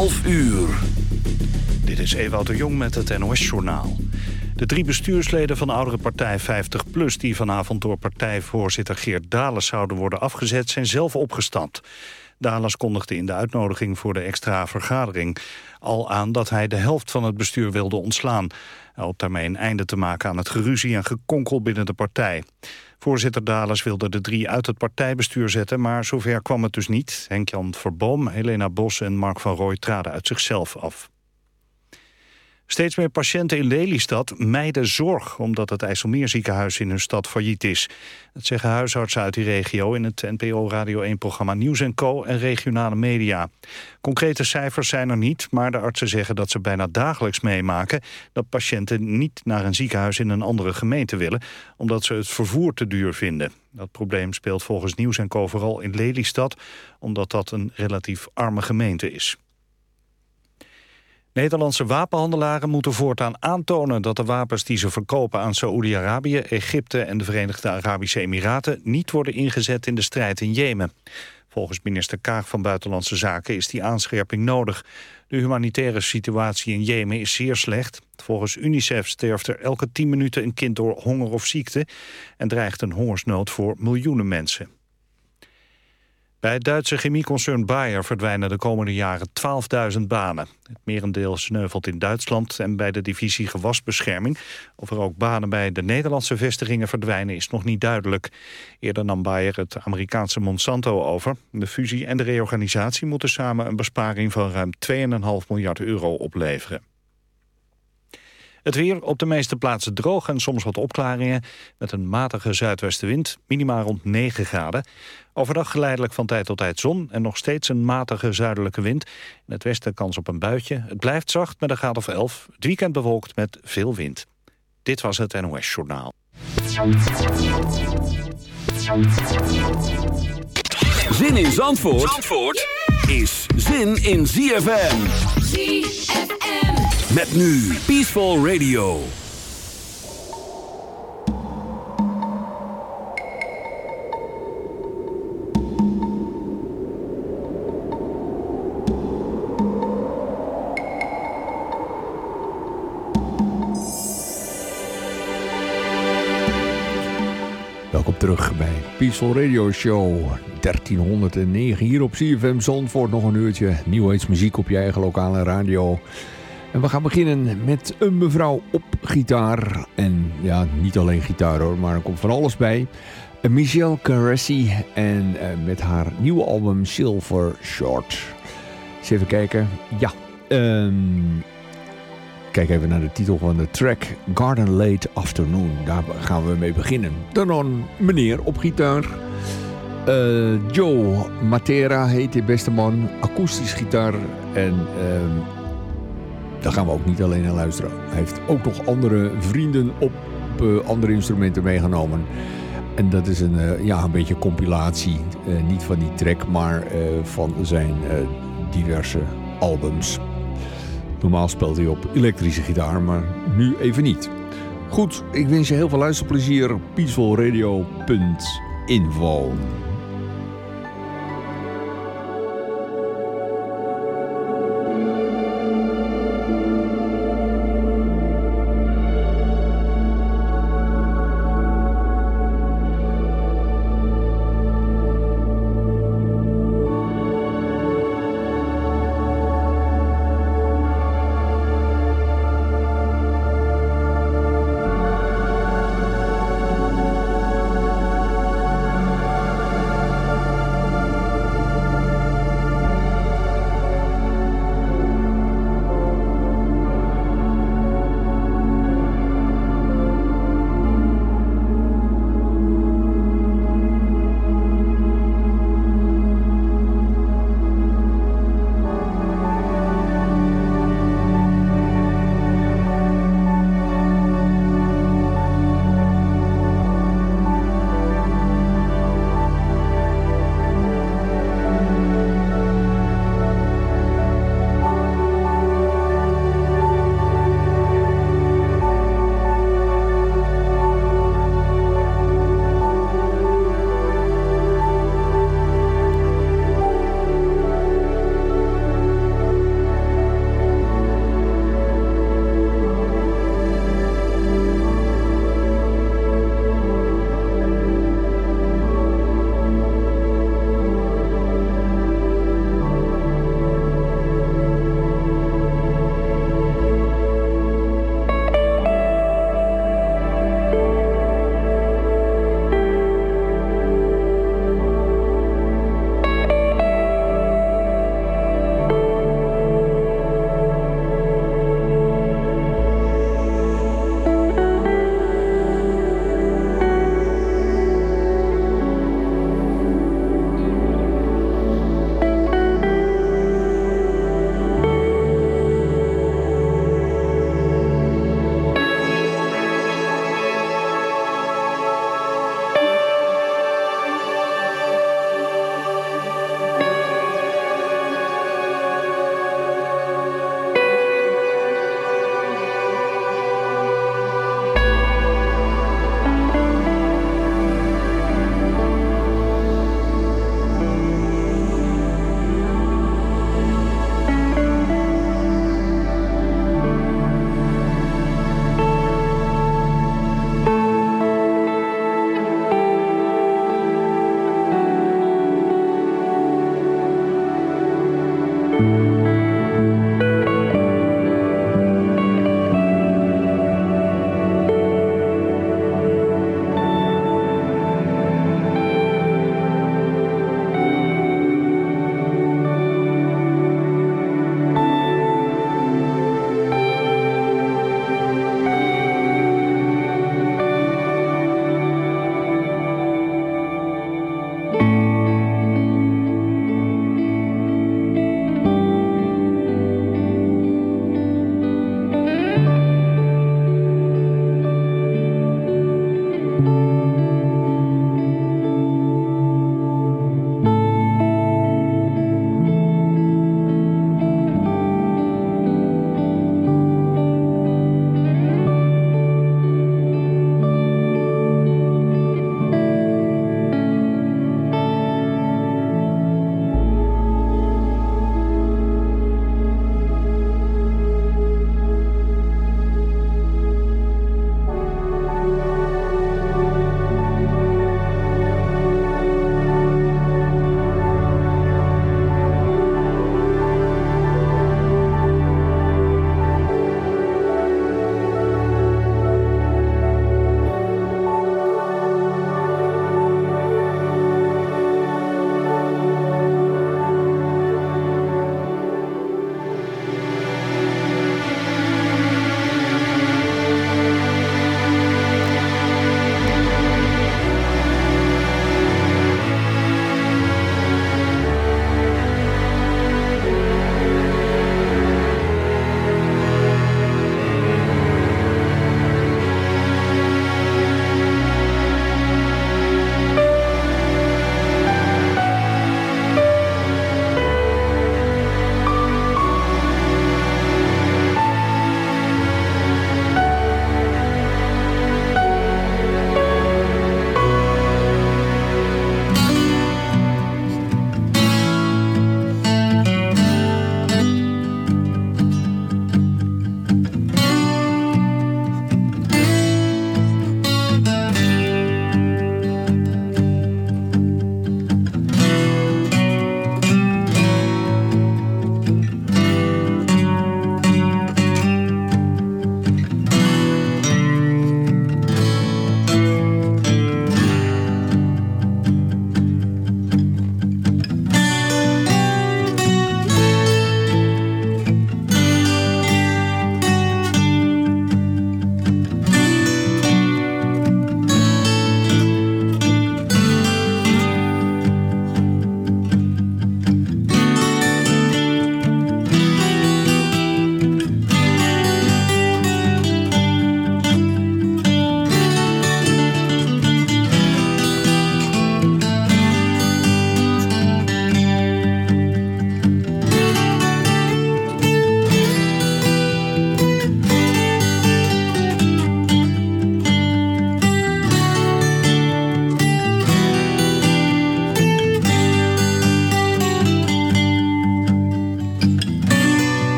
12 uur. Dit is Ewout de Jong met het NOS-journaal. De drie bestuursleden van de oudere partij 50PLUS... die vanavond door partijvoorzitter Geert Dales zouden worden afgezet... zijn zelf opgestapt. Dales kondigde in de uitnodiging voor de extra vergadering al aan... dat hij de helft van het bestuur wilde ontslaan. Hij daarmee een einde te maken aan het geruzie en gekonkel binnen de partij. Voorzitter Dales wilde de drie uit het partijbestuur zetten... maar zover kwam het dus niet. Henk-Jan Verboom, Helena Bos en Mark van Rooij traden uit zichzelf af. Steeds meer patiënten in Lelystad mijden zorg... omdat het IJsselmeerziekenhuis in hun stad failliet is. Dat zeggen huisartsen uit die regio... in het NPO Radio 1-programma Nieuws Co. en regionale media. Concrete cijfers zijn er niet, maar de artsen zeggen dat ze bijna dagelijks meemaken... dat patiënten niet naar een ziekenhuis in een andere gemeente willen... omdat ze het vervoer te duur vinden. Dat probleem speelt volgens Nieuws Co. vooral in Lelystad... omdat dat een relatief arme gemeente is. Nederlandse wapenhandelaren moeten voortaan aantonen dat de wapens die ze verkopen aan Saoedi-Arabië, Egypte en de Verenigde Arabische Emiraten niet worden ingezet in de strijd in Jemen. Volgens minister Kaag van Buitenlandse Zaken is die aanscherping nodig. De humanitaire situatie in Jemen is zeer slecht. Volgens UNICEF sterft er elke tien minuten een kind door honger of ziekte... en dreigt een hongersnood voor miljoenen mensen. Bij het Duitse chemieconcern Bayer verdwijnen de komende jaren 12.000 banen. Het merendeel sneuvelt in Duitsland en bij de divisie gewasbescherming. Of er ook banen bij de Nederlandse vestigingen verdwijnen is nog niet duidelijk. Eerder nam Bayer het Amerikaanse Monsanto over. De fusie en de reorganisatie moeten samen een besparing van ruim 2,5 miljard euro opleveren. Het weer op de meeste plaatsen droog en soms wat opklaringen... met een matige zuidwestenwind, minimaal rond 9 graden. Overdag geleidelijk van tijd tot tijd zon en nog steeds een matige zuidelijke wind. In het westen kans op een buitje. Het blijft zacht met een graad of 11. Het weekend bewolkt met veel wind. Dit was het NOS Journaal. Zin in Zandvoort, Zandvoort is zin in ZFM. ZFM. Met nu Peaceful Radio. Welkom terug bij Peaceful Radio Show 1309 hier op CFM Zandvoort. Nog een uurtje nieuwheidsmuziek op je eigen lokale radio. En we gaan beginnen met een mevrouw op gitaar. En ja, niet alleen gitaar hoor, maar er komt van alles bij. Michelle Caressi en uh, met haar nieuwe album Silver Short. Eens even kijken. Ja, um, kijk even naar de titel van de track Garden Late Afternoon. Daar gaan we mee beginnen. Dan een meneer op gitaar. Uh, Joe Matera heet die beste man. Akoestisch gitaar en... Uh, daar gaan we ook niet alleen naar luisteren. Hij heeft ook nog andere vrienden op uh, andere instrumenten meegenomen. En dat is een, uh, ja, een beetje compilatie. Uh, niet van die track, maar van zijn diverse albums. Normaal speelt hij op elektrische gitaar, maar nu even niet. Goed, ik wens je heel veel luisterplezier. peacefulradio.info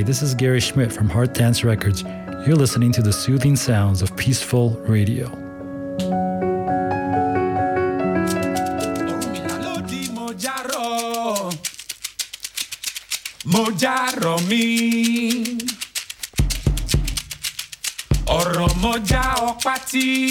Hi, this is Gary Schmidt from Heart Dance Records. You're listening to the soothing sounds of Peaceful Radio. Mojaro mi Oro moja opati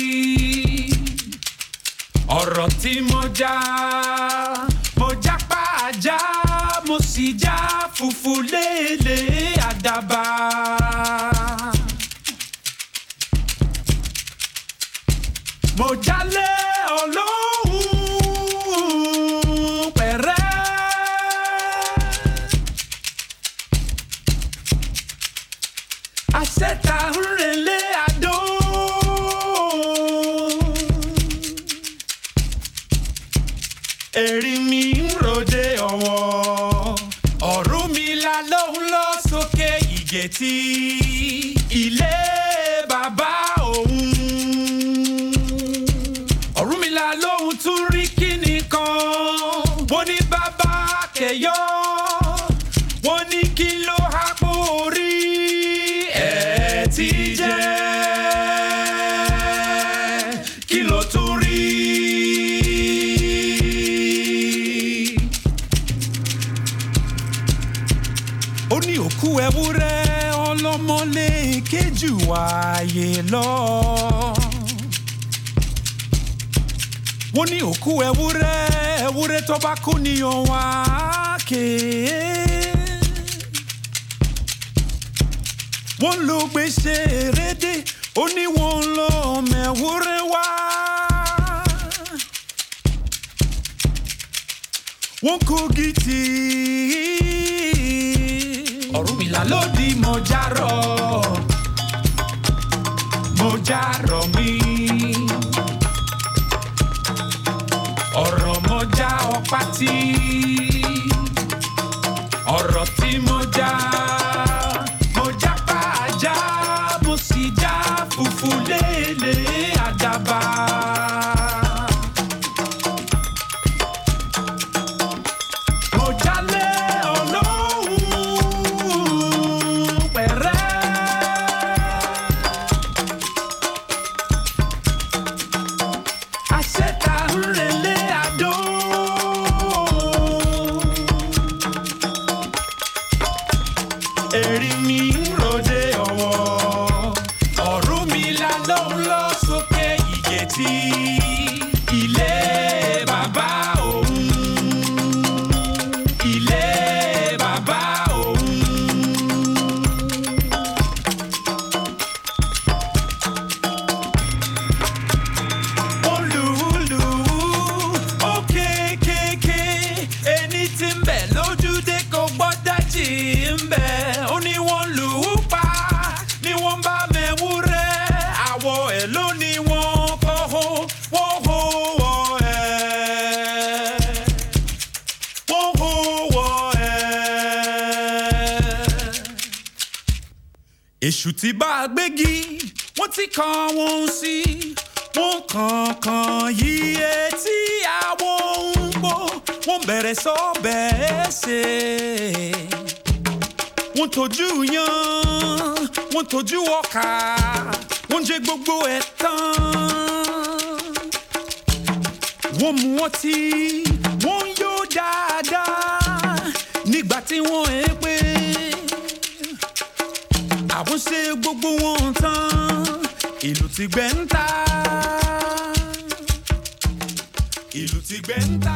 èṣù ti bá a gbégi wọ́n ti kan wọn sí. Wọ́n kankan I won't ń gbó wọ́n bẹ̀rẹ̀ sọ bẹ́ẹ̀ ṣe. Wọ́n tójú yan wọ́n tójú ọkà wọ́n jẹ gbogbo ẹ̀ tán. Wọ́n mú ọtí wọ́n yó die, nígbà tí won't. ti gbẹ ń ta ìlú ti gbẹ ń ta.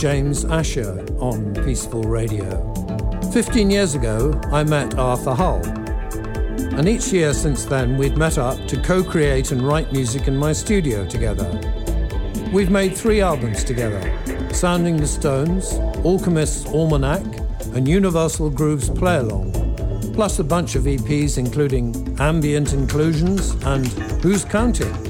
James Asher on Peaceful Radio. 15 years ago, I met Arthur Hull. And each year since then, we'd met up to co create and write music in my studio together. We've made three albums together Sounding the Stones, Alchemist's Almanac, and Universal Grooves Play Along, plus a bunch of EPs including Ambient Inclusions and Who's Counting?